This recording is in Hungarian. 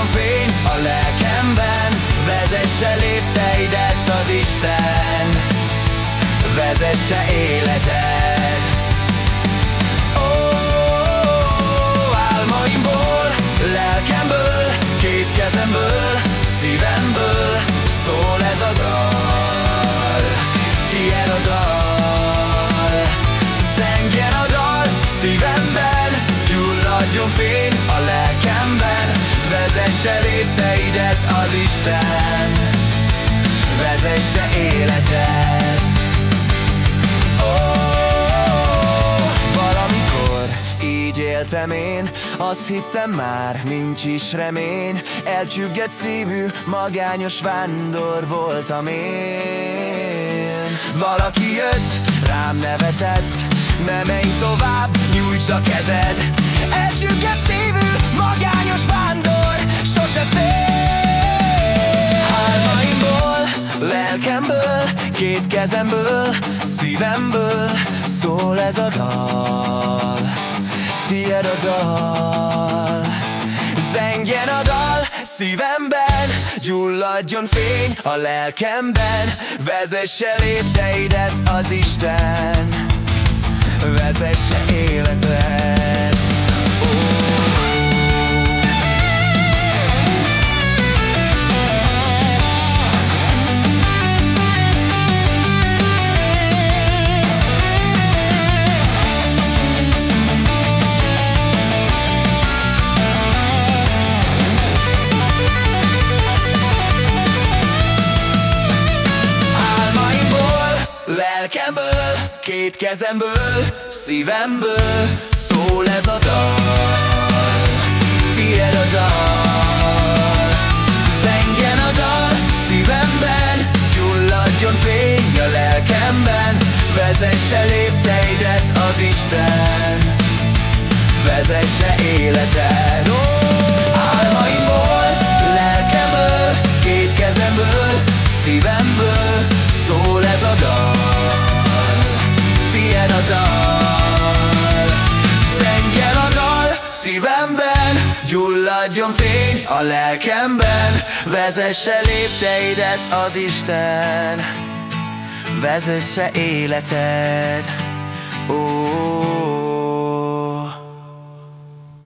gyulladjon fény a lelkemben Vezesse lépteidet az Isten. Vezesse életed. Ó, álmaimból, lelkemből, két kezemből, szívemből szól ez a dal. Tied a dal, zengjen a dal szívemben, gyulladjon fény a lelkemben Vezesse lépteidet az Isten, vezesse életed éltem én Azt hittem már, nincs is remény. Elcsüggett szívű, magányos vándor voltam én. Valaki jött, rám nevetett Ne menj tovább, nyújts a kezed. Elcsüggett szívű, magányos vándor lelkemből, két kezemből Szívemből szól ez a dal. Tiéd a dal. Zengjen a dal szívemben Gyulladjon fény a lelkemben Vezesse lépteidet az Isten. Vezesse életed lelkemből, két kezemből, szívemből Szól ez a dal, tiéd a dal. Zengjen a dal szívemben, gyulladjon fény a lelkemben Vezesse lépteidet az Isten, vezesse életed. Oh! Gyulladjon fény a lelkemben Vezesse lépteidet az Isten Vezesse életed oh.